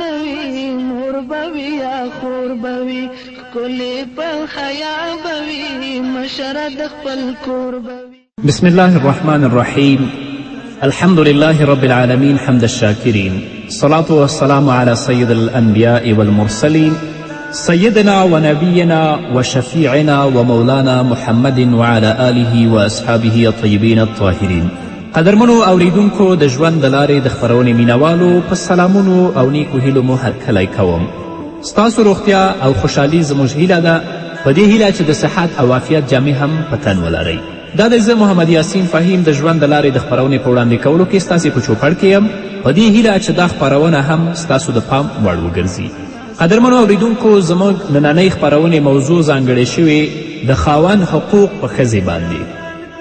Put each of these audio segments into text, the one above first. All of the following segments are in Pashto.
نوی بوي يا خور بوي کلی په بوي مشرد خبل كور بوي بسم الله الرحمن الرحيم الحمد لله رب العالمين حمد الشاكرين الصلاة والسلام على سيد الأنبياء والمرسلين سيدنا ونبينا وشفيعنا ومولانا محمد وعلى آله وأصحابه الطيبين الطاهرين قدرمنو اوریدونکو د ژوند د لارې د خپرونې مینوالو په سلامونو او نیکو هیلو مو هرکلی کوم ستاسو روغتیا او خوشحالي زموږ هیله ده په دې هیله چې د صحت او عافیت جامې هم په تن ولرئ دا دی زه محمد یاسین فهیم د ژوند د لارې د خپرونې په وړاندې کولو کې ستاسې په چوپړ کې یم په دې هیله چې دا خپرونه هم ستاسو د پام وړ وګرځي قدرمنو اوریدونکو زموږ نننۍ خپرونې موضوع ځانګړې شوې د خاوند حقوق په ښځې باندې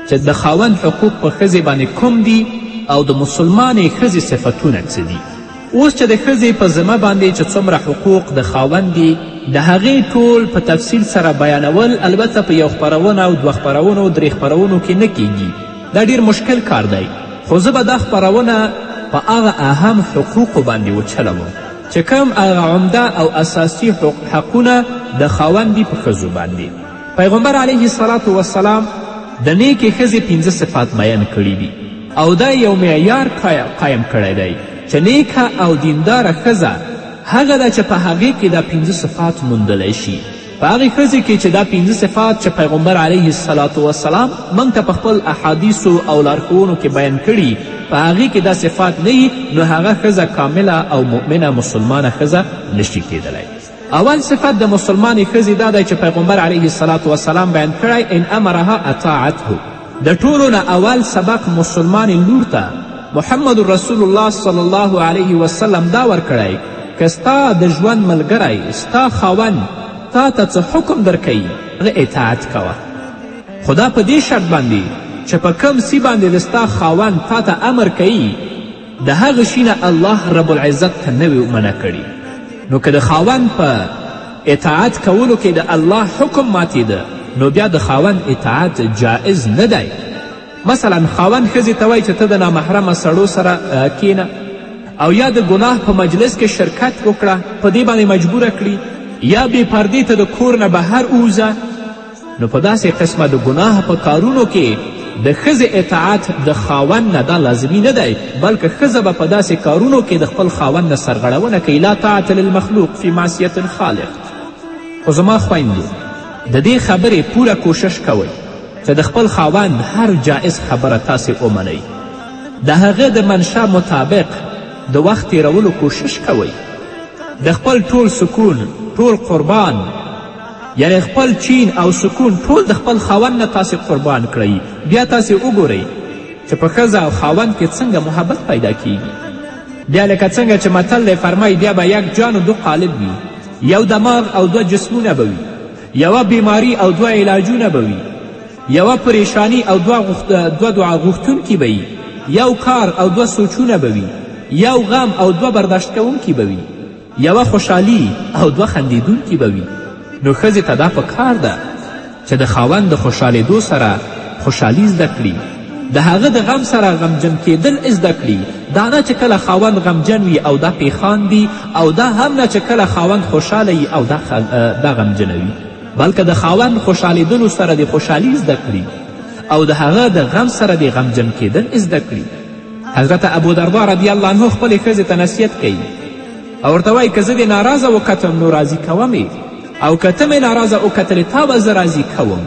چې د خاوند حقوق په ښځې باندې کوم دي او د مسلمانې ښځې صفتونه څه دي اوس چې د ښځې په ذمه باندې چې څومره حقوق د خاوند دي د هغې ټول په تفصیل سره بیانول البته په یو خپرونه او دوه خپرونو درې خپرونو کې نه کیږي دا ډیر مشکل کار دی خو زه به دا خپرونه په هغه اهم حقوقو باندې وچلوم چې کم هغه عمده او اساسي حقونه د خاوند دي په ښځو باندې پیغمبر علیه الصلاة والسلام د نیکې ښځې پنځه صفات بیان کړي دي او دا یو معیار قایم کړی دی چې نیکه او دینداره ښځه هغه ده چې په هغې کې دا پنځه صفات موندلی شي په هغې ښځې کې چې دا پنځه صفات چې پیغمبر علیه الصلاة وسلام موږ ته په خپل احادیثو او لارښوونو کې بیان کړي په هغې کې دا صفات نه نو هغه ښځه کامله او مؤمنه مسلمانه ښځه نشي کیدلی اول صفت د مسلمانې ښځې دا دی چې پیغمبر علیه السلام وسلام بیان کړی ان امرها اطاعته د ټولو نه اول سبق مسلمانې لور ته محمد رسول الله صلی الله علیه وسلم دا ورکړی که ستا د ژوند ملګری ستا خاوند تا ته څه حکم درکوي هغه اطاعت کوه خو دا په دې شرط باندې چې په کم سی باندې د ستا خاوند تا ته امر کوي د هغه شي نه الله رب العزت ته نه وي منع کړي نو که د خاوند په اطاعت کولو کې د الله حکم ماتیده نو بیا د خاوند اطاعت جائز نه دی مثلا خاوند ښځې ته وایي چې ته د نامحرمه سړو سره کینه او یا د ګناه په مجلس کې شرکت وکړه په دې باندې مجبوره کړي یا بې پردې ته د کور نه بهر ووځه نو په داسې قسمه د ګناه په کارونو کې د ښځې اطاعت د خاوند نه دا لازمي نه دی بلکې ښځه به په داسې کارونو کې د خپل خاوند نه سرغړونه کوي لا طاعت للمخلوق فی معصیت الخالق خو زما خویندو د دې خبرې پوره کوشش کوئ چې د خپل خاوند هر جایز خبره تاسې ومنئ د هغه د منشا مطابق د وخت تیرولو کوشش کوئ د خپل ټول سکون ټول قربان یعنی خپل چین او سکون ټول د خپل خاوند نه تاسې قربان کړئ بیا تاسې وګورئ چې په ښځه او خاوند کې څنګه محبت پیدا کیږي بیا لکه څنګه چې متل دی فرمایي بیا به یک جان و دو قالب وي یو دماغ او دوه جسمونه به وي یوه بیماری او دوه علاجونه به وي یوه پریشانی او دوه, غخت... دوه دعا غوښتونکي به وي یو کار او دوه سوچونه به وي یو غم او دوه برداشت کوونکي به وي یوه خوشحالي او دوه خندېدونکي به وي نو ښځې ته دا په کار ده چې د خاوند د خوشحالېدو سره خوشحالي زده کړي د هغه د غم سره غمجن کیدل زده کړي دا نه چې کله خاوند غمجن وي او دا پیخان دي او دا هم نه چې کله خاوند خوشحاله وي او دا, خل... دا غمجنه وي بلکې د خاوند خوشحالېدلو سره د خوشحالي زده کړي او د هغه د غم سره د غمجن کیدل زده کړي حضرت ابو دردا رضی الله عنه خپلې ښځې ته نصیحت کوي او ورته وایي که زه دې ناراضه وکتم نو راضي کوم او که ته مې ناراضه وکتلې تا به زه راضي کوم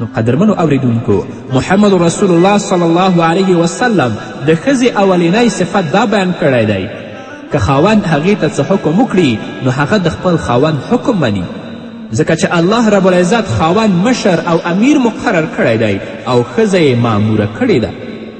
نو قدرمنو اوریدونکو محمد رسول الله صلی الله علیه وسلم د ښځې اولینی صفت دا بیان کړی دی که خاوند هغې ته څه حکم وکړي نو هغه د خپل خاوند حکم مني ځکه چې الله رب العزت خاوند مشر او امیر مقرر کړی دی او ښځه یې معموره کړې ده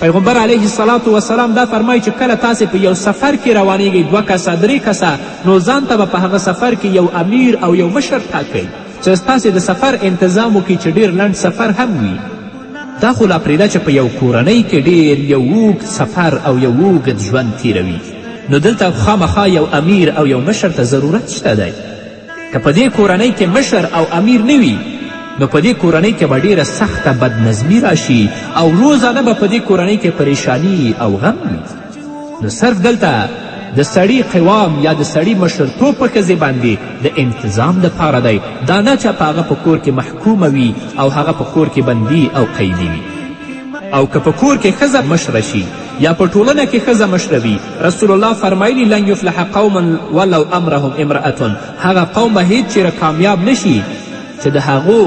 پیغمبر علیه الصلاة والسلام دا فرمایي چې کله تاسې په یو سفر کې روانیږئ دوه کسه درې کسه نو ځان ته به په هغه سفر کې یو امیر او یو مشر ټاکئ چې ستاسې د سفر انتظام وکړي چې ډیر لنډ سفر هم وي دا خو لا پرېږده چې په یو کورنۍ کې ډیر یو اوږد سفر او یو اوږد ژوند تیروي نو دلته خامخا یو امیر او یو مشر ته ضرورت شته دی که په دې کورنۍ کې مشر او امیر نه وي نو په دې کورنۍ کې به ډیره سخته بدنظمي راشي او روزانه به په دې کورنۍ کې پریشانی او غم وي نو صرف دلته د سړي قوام یا د سړي مشرتوب په ښځې باندې د انتظام دپاره دی دا نه چې په هغه په کور کې محکومه وي او هغه په کور کې بندي او قیدي وي او که په کور کې ښځه مشره شي یا په ټولنه کې ښځه مشره وي رسول الله فرمایلي لن یفلح قوما ولو امرهم امرأة هغه قوم به هیڅ چیرې کامیاب نشي چې د هغو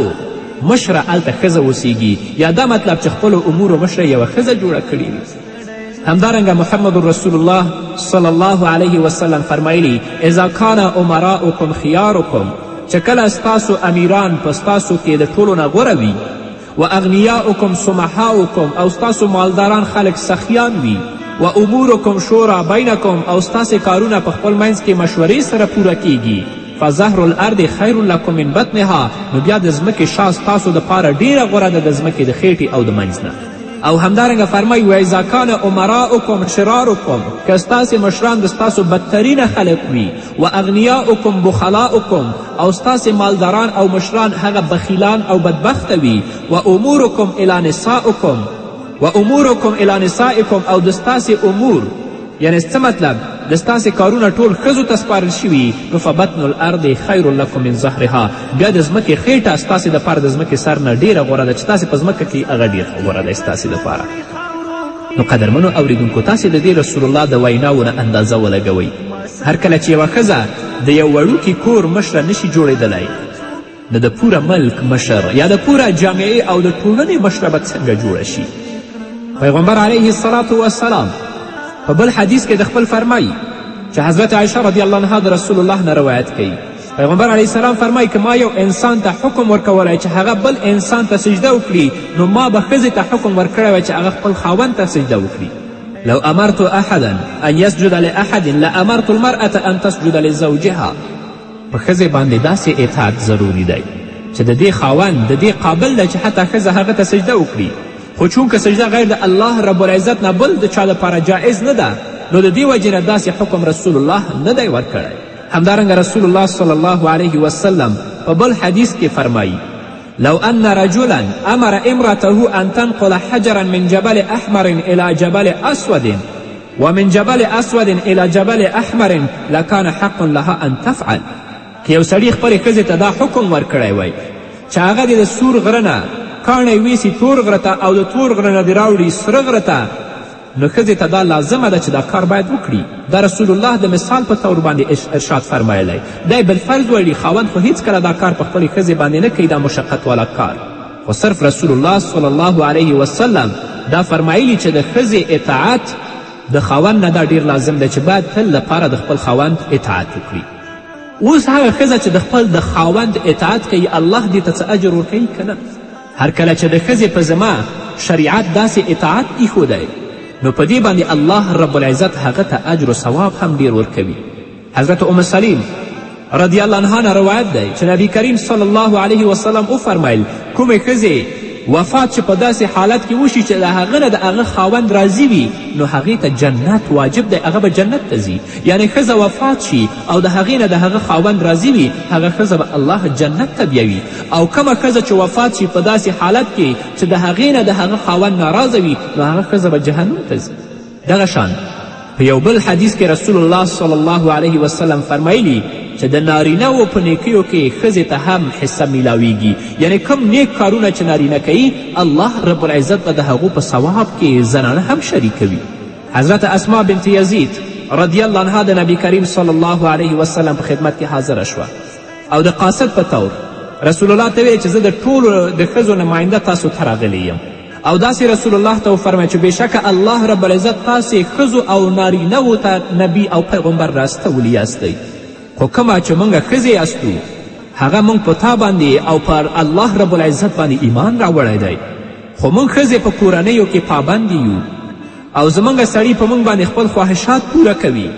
مشره هلته ښځه اوسیږي یا دا مطلب چې خپلو امورو مشره یوه ښځه جوړه کړې وي همدارنګه محمد رسول الله صلی الله علیه وسلم فرمایلی اذا کان امراؤکم خیارکم چې کله ستاسو امیران په ستاسو کې د ټولو نه غوره وي و اغنیاؤکم سمحاؤکم او ستاسو مالداران خلک سخیان وي و امورکم شورا بینکم او ستاسې کارونه په خپل منځ کې مشورې سره پوره کیږي فظهر الارض خیر لکم من بطنها نو بیا د ځمکې شا ستاسو دپاره ډیره غوره ده د ځمکې د خیټې او د منځ نه او همدارنګه فرمایي و اذا کان امراؤکم شرارکم که ستاسې مشران د ستاسو بدترینه خلک وي و اغنیاؤکم بخلاؤکم او ستاسې مالداران او مشران هغه بخیلان او بدبخته وي و امورکم الی نساؤکم و امورکم الی نسائکم او د ستاسې امور یعنی څه مطلب د ستاسې کارونه ټول ښځو ته سپارل شوي نو فبطن الارض خیر لکم من ظهرها بیا د ځمکې خیټه ستاسې دپاره د ځمکې سر نه ډیره غوره ده چې تاسې په ځمکه کې هغه ډیر غوره دی ستاسې دپاره نو قدرمنو اوریدونکو تاسې د دې رسول الله د ویناو نه اندازه ولګوئ هر کله چې یوه ښځه د یو وړوکي کور مشره نشي جوړېدلی نو د پوره ملک مشر یا د پوره جامعې او د ټولنې مشره به څنګه جوړه شي پیغمبر علیه السلام وسلام په بل حدیث کې د خپل فرمایي چې حضرت عایشه رضی الله عنها د رسول الله نه روایت کوي پیغمبر علیه السلام فرمایي که ما یو انسان ته حکم ورکولی چې هغه بل انسان ته سجده وکړي نو ما به ښځې ته حکم ورکړی وی چې هغه خپل خاوند ته سجده وکړي لو امرت احدا ان يسجد لاحد لامرت المرأة ان تسجد لزوجها په ښځې باندې داسې اطاعت ضروري دی چې د دې خاوند د دې قابل دی چې حتی ښځه هغه ته سجده وکړي خو چونکه سجده غیر د الله رب العزت نه بل د چا لپاره جایز نه ده نو د دې وجې نه داسې حکم رسول الله نه دی ورکړی همدارنګه رسول الله صلی الله علیه وسلم په بل حدیث کې فرمایی لو ان رجلا امر امرته ان تنقل حجرا من جبل احمر الى جبل اسود ومن جبل اسود الى جبل احمر لکان حق لها ان تفعل که یو سړي خپلې ښځې ته دا حکم ورکړی وای چې هغه دې د سور غره نه کاڼی ویسي تور غره ته او د تور غره نه دې راوړي سره غره ته نو ښځې ته دا لازمه ده چې دا کار باید وکړي د رسول الله د مثال په طور باندې ارشاد فرمایلی دی بالفرض ویلي خاوند خو هیڅکله دا کار په خپلې ښځې باندې نه کوي دا مشقت والا کار خو صرف رسول الله صلی الله علیه وسلم دا فرمایلی چې د ښځې اطاعت د خاوند نه دا ډیر لازم دی چې باید تل لپاره د خپل خاوند اطاعت وکړي اوس هغه ښځه چې د خپل د خاوند اطاعت کوي الله دې ته څه اجر ورکوي که نه هر کله چې د ښځې په ذمه شریعت داسې اطاعت ایښودی نو په دې باندې الله رب العزت هغه ته اجر و ثواب هم ډیر ورکوي حضرت ام سلیم رضی الله عنها نه روایت دی چې نبی کریم صلی الله علیه وسلم وفرمیل کومې ښځې وفات چې په داسې حالت کې وشي چې د هغه نه د هغه خاوند راضي وي نو هغې ته جنت واجب دی هغه به جنت ته ځي یعنې ښځه وفات شي او د هغې نه د هغه خاوند راضي وي هغه ښځه به الله جنت ته بیوي او کومه ښځه چې وفات شي په داسې حالت کې چې د هغې نه د هغه خاوند ناراضه وي نو هغه ښځه به جهنم ته ځي دغه شان په یو بل حدیث کې رسول الله صلی الله علیه وسلم فرمایلی چې د نارینه و په نیکیو کې ښځې ته هم حصه میلاویږي یعنی کم نیک کارونه چې نارینه کوي الله رب العزت به د هغو په ثواب کې زنانه هم شریکوي حضرت اسما بنت یزید رضی الله عنها د نبی کریم صلی الله علیه وسلم په خدمت کې حاضره شوه او د قاصد په طور رسول الله ته ویې چې زه د ټولو د ښځو نماینده تاسو ته راغلی یم او داسې رسول الله ته وفرمایه چې بېشکه الله رب العزت تاسې ښځو او نارینهو ته نبی او پیغمبر راستولي یاستئ خو کومه چې موږ ښځې یاستو هغه موږ په تا باندې او پر الله رب العزت باندې ایمان راوړی دی خو موږ ښځې په کورنیو کې پابندې یو او زموږ سړی په موږ باندې خپل خواهشات پوره کوي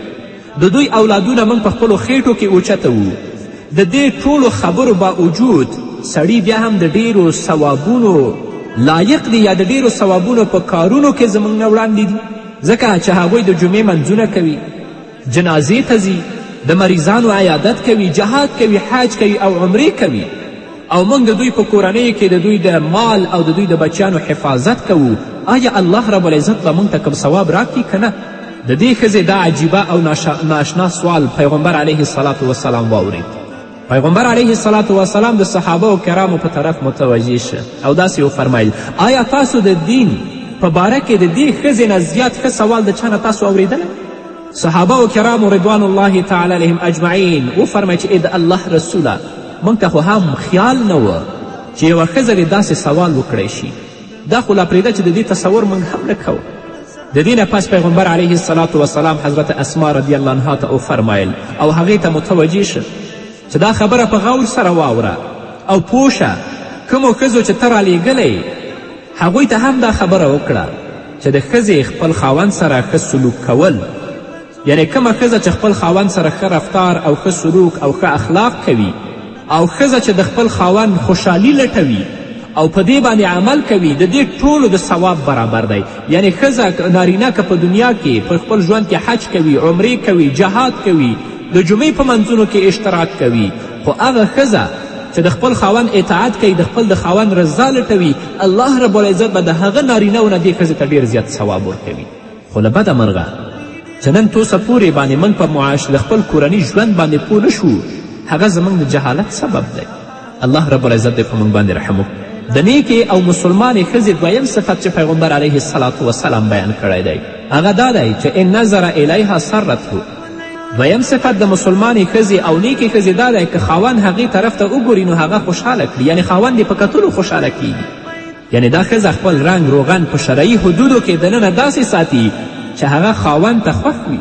د دوی اولادونه موږ په خپلو خېټو کې اوچته وو د دې ټولو خبرو باوجود سړی بیا هم د ډیرو ثوابونو لایق دی یا د ډیرو ثوابونو په کارونو کې زموږ نه وړاندې دي ځکه چې هغوی د جمعې منځونه کوي جنازې ته ځي د مریضانو عیادت کوي جهاد کوي حج کوي او عمرې کوي او موږ د دوی په کورنیو کې د دوی د مال او د دوی د بچیانو حفاظت کوو آیا الله رب العزت به موږ ته کوم ثواب راکړي که نه د دې ښځې دا عجیبه او ناشنا سوال پیغمبر علیه السلام وسلام واورید پیغمبر علیه السلام وسلام د صحابه و کرامو په طرف متوجه شه او داسې وفرمیل آیا تاسو د دین په باره کې د دې ښځې نه زیات ښه سوال د چا نه تاسو اوریدلی صحابه و کرامو رضوان الله تعالی علیهم اجمعین وفرمیل چې ای د الله رسوله موږ ته خو هم خیال نه و چې یوه ښځه دې داسې سوال وکړی شي دا خو لا پرېږده چې د دې تصور موږ هم نه کوو د دې نه پس پیغمبر علیه السلام وسلام حضرت اسما رضی الله عنها ته وفرمایل او هغې ته متوجه شه چې دا خبره په غور سره واوره او پوه شه کومو ښځو چې ته رالیږلی هغوی ته هم دا خبره وکړه چې د ښځې خپل خاوند سره ښه سلوک کول یعنې کومه ښځه چې خپل خاوند سره ښه رفتار او ښه سلوک او ښه اخلاق کوي او ښځه چې د خپل خاوند خوشحالي لټوي او په دې باندې عمل کوي د دې ټولو د ثواب برابر دی یعنی ښځه نارینه که په دنیا کې په خپل ژوند کې حج کوي عمرې کوي جهاد کوي د جمعې په منځونو کې اشتراک کوي خو هغه ښځه چې د خپل خاوند اطاعت کوي د خپل د خاوند رضا لټوي الله رب العزت به د هغه نارینه و نه دې ښځې ته ډېر زیات ثواب ورکوي خو له بده مرغه چې نن توسه پورې باندې موږ په معاش د خپل کورني ژوند باندې پوه نه شو هغه زموږ د جهالت سبب دی الله رب العزت دی په موږ باندې رحم د نیکې او مسلمانې ښځې دویم صفت چې پیغمبر علیه السلام وسلام بیان کړی دی هغه دا دی چې ان نظر الیها سرته دویم صفت د مسلمانې ښځې او نیکې ښځې دا دی که خاوند هغې طرف ته وګوري نو هغه خوشحاله کړي یعنې خاوند یې په کتلو خوشحاله کیږي یعنې دا ښځه خپل رنګ روغن په شرعي حدودو کې دننه داسې ساتي چې هغه خاوند ته خوښ وي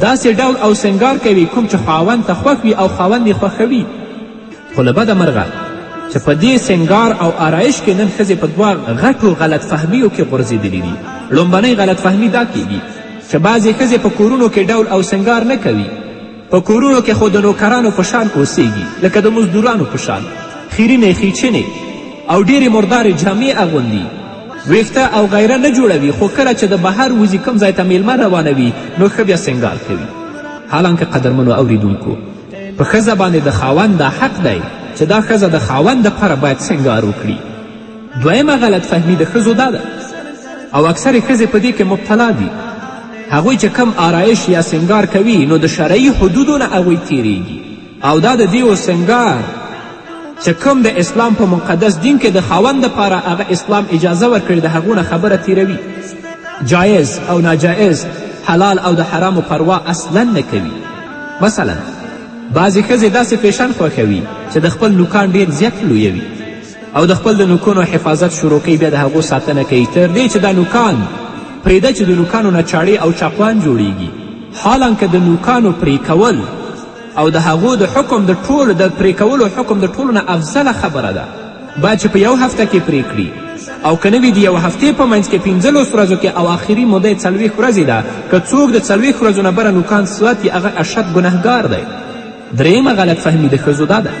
داسې ډول او سنګار کوي کوم چې خاوند ته خوښ وي او خاوند یې خوښوي خو له بده مرغه چې په دې سنګار او آرایش کې نن ښځې په دوه غټو غلط فهمیو کې غورځېدلې دي لومبنۍ غلط فهمي دا کیږي چې بعضې ښځې په کورونو کې ډول او سنګار نه کوي په کورونو کې خو د نوکرانو په شان اوسېږي لکه د مزدورانو په شان خیرینې خیچنې او ډېرې مردارې جامې اغوندي ویښته او غیره نه جوړوي خو کله چې د بهر وځي کوم ځای ته میلمه روانوي نو ښه بیا سنګار کوي حالانکه قدرمنو اوریدونکو په ښځه باندې د خاوند دا حق دی چې دا ښځه د خاوند دپاره باید سنګار وکړي دویمه غلط فهمي د ښځو دا ده او اکثرې ښځې په دې کې مبتلا دي هغوی چې کم آرایش یا سنګار کوي نو د شرعي حدودو نه هغوی تیریږي او دا د دیو سنګار چې کوم د اسلام په مقدس دین کې د خاوند دپاره هغه اسلام اجازه ورکړي د هغو نه خبره تیروي جایز او ناجایز حلال او د حرامو پروا اصلا نه کوي مثلا بعضې ښځې داسې فیشن خوښوي چې د خپل نوکان ډیر زیات لویوي او د خپل د نوکونو حفاظت شروع کوي بیا د هغو ساتنه کوي تر دې چې دا نوکان پرېږده چې د نوکانو نه چاړې او چاقوان جوړیږي حالانکه د نوکانو پرې کول او د هغو د حکم د ټول د پرې کولو حکم د ټولو نه افضله خبره ده باید چې په یو هفته کې پرې کړي او که نه وي د یو هفتې په منځ کې پنځلس ورځو کې او آخري موده یې څلوېښت ورځې ده که څوک د څلوېښت ورځو نه بره نوکان ساتي هغه اشد ګنهګار دی درېیمه غلط فهمي د ښځو دا ده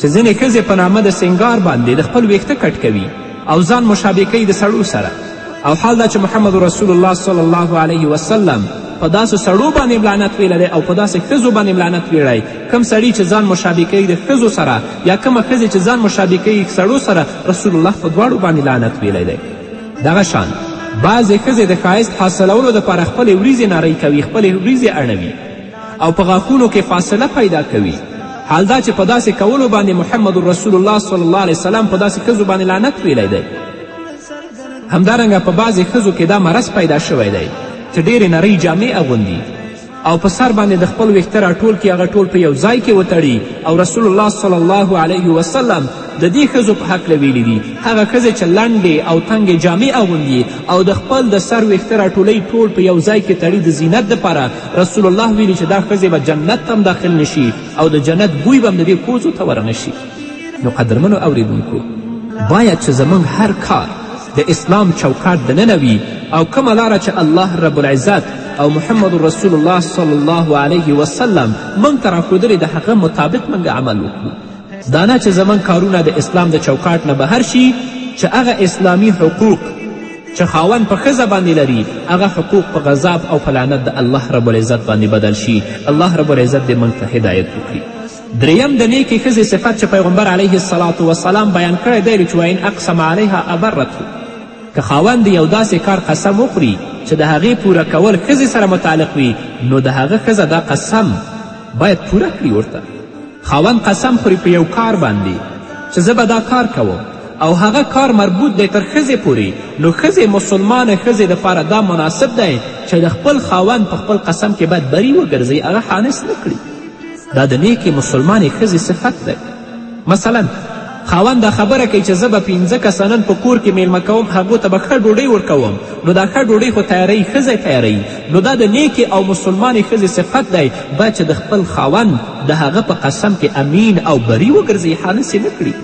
چې ځینې ښځې په نامه د سنګار باندې د خپل ویښته کټ کوي او ځان مشابه کوي د سړو سره او حال دا چې محمد رسول الله صلی الله علیه وسلم په داسې سړو باندې لعنت ویلی دی او په داسې ښځو باندې لعنت ویلی کم سړی چې ځان مشابه کوي د ښځو سره یا کومه ښځې چې ځان مشابه کوي سړو سره رسول الله په دواړو باندې لعنت ویلی دی دغه شان بعضې ښځې د ښایست حاصلولو دپاره خپلې وریځې نرۍ کوي خپلې وریځې اړوي او په غاښونو کې فاصله پیدا کوي حال دا چې په داسې کولو باندې محمد رسول الله صلی الله علیه وسلم په داسې ښځو باندې لعنت ویلی دی همدارنګه په بعضې ښځو کې دا مرض پیدا شوی دی چې ډېرې نرۍ جامې اغوندي او په سر باندې د خپل ویښته راټول کې هغه ټول په یو ځای کې وتړي او رسول الله صلی الله علیه وسلم د دې ښځو په هکله ویلي دي هغه ښځې چې لنډې او تنګې جامې اغوندي او د خپل د سر ویښته راټولوي ټول په یو ځای کې تړي د زینت دپاره رسول الله ویلي چې دا ښځې به جنت ته هم داخل نشي او د جنت بوی به هم د دې کوزو ته ورنه شي نو قدرمنو اوریدونکو باید چې زموږ هر کار د اسلام چوکاټ دننه وي او کومه لاره چې الله رب العزت او محمد رسول الله صلی الله علیه وسلم موږ ته راښودلې د هغه مطابق موږ عمل وکړو دا نه چې زموږ کارونه د اسلام د چوکاټ نه بهر شي چې هغه اسلامي حقوق چې خاوند په ښځه باندې لري هغه حقوق په غذاب او په لعنت د الله رب العزت باندې بدل شي الله رب العزت دې موږ ته هدایت وکړي دریم د نیکې ښځې صفت چې پیغمبر علیه الصلاة وسلام بیان کړی دی چې واین اقسم علیها ابرته که خاوند یو داسې کار قسم وخوري چې د هغې پوره کول ښځې سره متعلق وي نو د هغه ښځه دا قسم باید پوره کړي ورته خاوند قسم خوري په یو کار باندې چې زه به دا کار کوم او هغه کار مربوط دی تر ښځې پورې نو ښځې مسلمانه ښځې دپاره دا مناسب دی چې د خپل خاوند په خپل قسم کې باید بری وګرځوي هغه حانس نه کړي دا د نیکې مسلمانې ښځې صفت دی مثلا خاوند دا خبره کوي چې زه به پنځه کسه نن په کور کې میلمه کوم هغو ته به ښه ډوډۍ ورکوم نو دا ښه ډوډۍ خو تیاروي ښځی تیاروي نو دا د نیکې او مسلمانې ښځې صفت دی باید چې د خپل خاوند د هغه په قسم کې امین او بری وګرځي حانسې نه کړي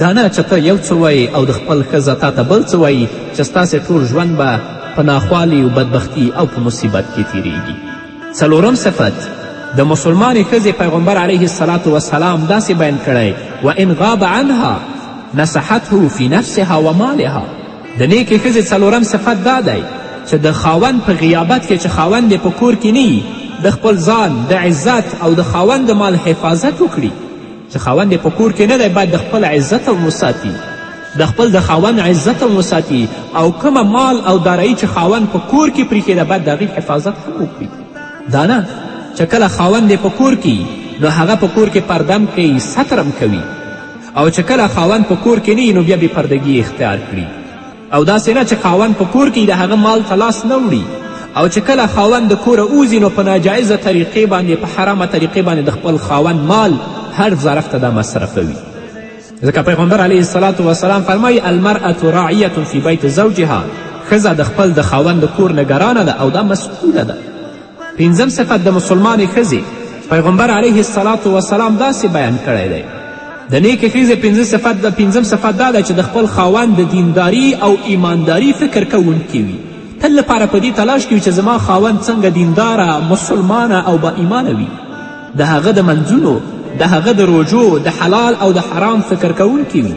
دا نه چې ته یو څه وایې او د خپل ښځه تا ته بل څه وایي چې ستاسې ټول ژوند به په ناخوالي او بدبختي او په مصیبت کې تیریږي څلورم صفت د مسلمانې ښځې پیغمبر علیه الصلاة وسلام داسې بیان کړی و ان غاب عنها نصحته فی نفسها و مالها د نیکې ښځې څلورم صفت دا دی چې د خاوند په غیابت کې چې خاوند یې په کور کې نه د خپل ځان د عزت او د خاوند د مال حفاظت وکړي چې خاوند یې په کور کې نه دی باید د خپل عزت هم وساتي د خپل د خاوند عزت هم وساتي او کومه مال او دارایی چې خاوند په کور کې پریښې ده باید د هغې حفاظت هم وکړي دا نه چې کله خاوند یې په کور کې نو هغه په کور کې پردم کوي سترم کوي او چې کله خاوند په کور کې نه نو بیا بې پردګي اختیار کړي او داسې نه چې خاوند په کور کې د هغه مال ته لاس نه وړي او چې کله خاوند د کوره اوځي نو په ناجایزه طریقې باندې په حرامه طریقې باندې د خپل خاوند مال هر ظرف ته دا مصرفوي ځکه پیغمبر علیه السلام وسلام فرمایي المرأة راعیة فی بیت زوجها ښځه د خپل د خاوند د کور نګرانه ده او دا مسئوله ده پنځم صفت د مسلمانې ښځې پیغمبر علیه السلام وسلام داسې بیان کړی دی د نیکې ښځې پنځه صفت د پنځم صفت دا ده چې د خپل خاوند د دینداری او ایمانداری فکر کوونکې وي تل لپاره په دې تلاش کې وي چې زما خاوند څنګه دینداره مسلمانه او با ایمانه وي د هغه د منځونو د هغه د روژو د حلال او د حرام فکر کوونکې وي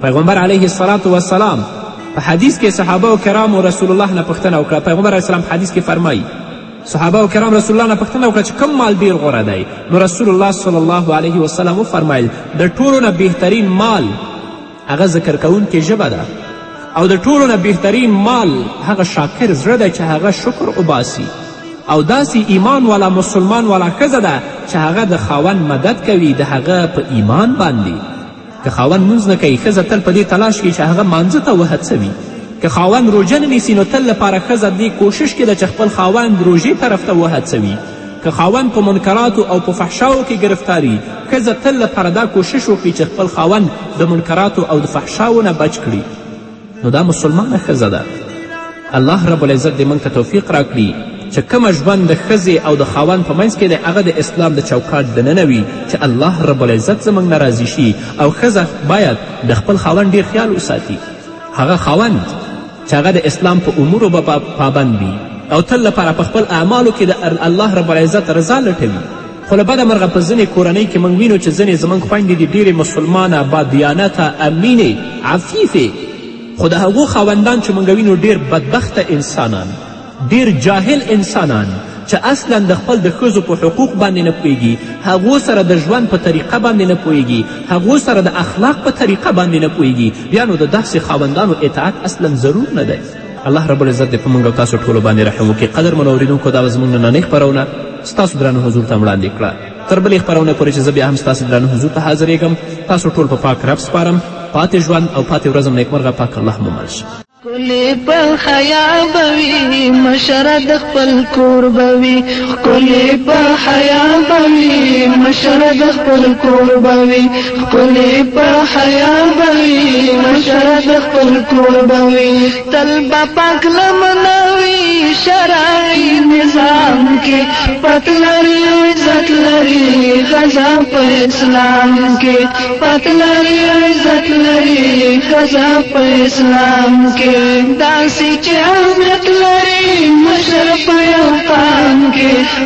پیغمبر علیه الصلاة والسلام په حدیث کې صحابه کرامو رسول الله نه پوښتنه وکړه پیغمبر علیه السلام حدیث کې فرمایي صحابه کرام رسول الله نه پوښتنه وکړه چې کوم مال ډیر غوره دی نو رسول الله صلی الله علیه وسلم وفرمیل د ټولو نه بهترین مال هغه ذکر کوونکې ژبه ده او د ټولو نه بهترین مال هغه شاکر زړه دی چې هغه شکر وباسي او داسې ایمان والا مسلمان والا ښځه ده چې هغه د خاوند مدد کوي د هغه په ایمان باندې که خاوند مونځ نه کوي ښځه تل په دې تلاش کې چې هغه مانځه ته وهڅوي که خاوند روژه نه نیسي نو تل لپاره ښځه دې کوشش کې ده چې خپل خاوند روژې طرف ته وهڅوي که خاوند په منکراتو او په فحشاو کې ګرفتاری ښځه تل لپاره دا کوشش وکړي چې خپل خاوند د منکراتو او د فحشاو نه بچ کړي نو دا مسلمانه ښځه ده الله رب العزت دې موږ ته توفیق راکړي چې کومه ژوند د ښځې او د خاوند په منځ کې دی هغه د اسلام د چوکاټ دننه وي چې الله رب العزت زموږ نه راضي شي او ښځه باید د خپل خاوند ډیر خیال وساتي هغه خاوند چې هغه د اسلام په امورو به پابند وي او تل لپاره په خپل اعمالو کې د الله رب العزت رضا لټوي خو له بده مرغه په ځینې کورنۍ کې موږ وینو چې ځینې زموږ خویندې دي ډېرې مسلمانه بادیانته امینې عفیفې خو د هغو خاوندان چې موږ وینو ډېر بدبخته انسانان ډېر جاهل انسانان چې اصلا د خپل د ښځو په حقوق باندې نه پوهېږي هغو سره د ژوند په طریقه باندې نه پوهېږي هغو سره د اخلاق په طریقه باندې نه پوهېږي بیا نو د داسې خاوندانو اطاعت اصلا ضرور نه دی الله رب العزت دې په موږ او تاسو ټولو باندې رحم وکړي قدر منو اورېدونکو دا به زموږ نننۍ خپرونه ستاسو درانه حضور ته وړاندې کړه تر بلې خپرونې پورې چې زه بیا هم ستاسو درانه حضور ته حاضرېږم تاسو ټول په پاک رب سپارم پاتې ژوند او پاتې ورځ هم نیکمرغه پاک الله مو مل شي کلی په حیا بوي مشر د خپل کور بوي کلی په حیا بوي مشر د خپل کور بوي ښکلی په حیا بوي مشر د خپل کور بوي تل به پاک لمنوي شرعي نظام کې پت لري عزت لري خزا په اسلام کې پت لري عزت لري خزا په اسلام کې داسې چې اهمیت لري مشر په یو قام کې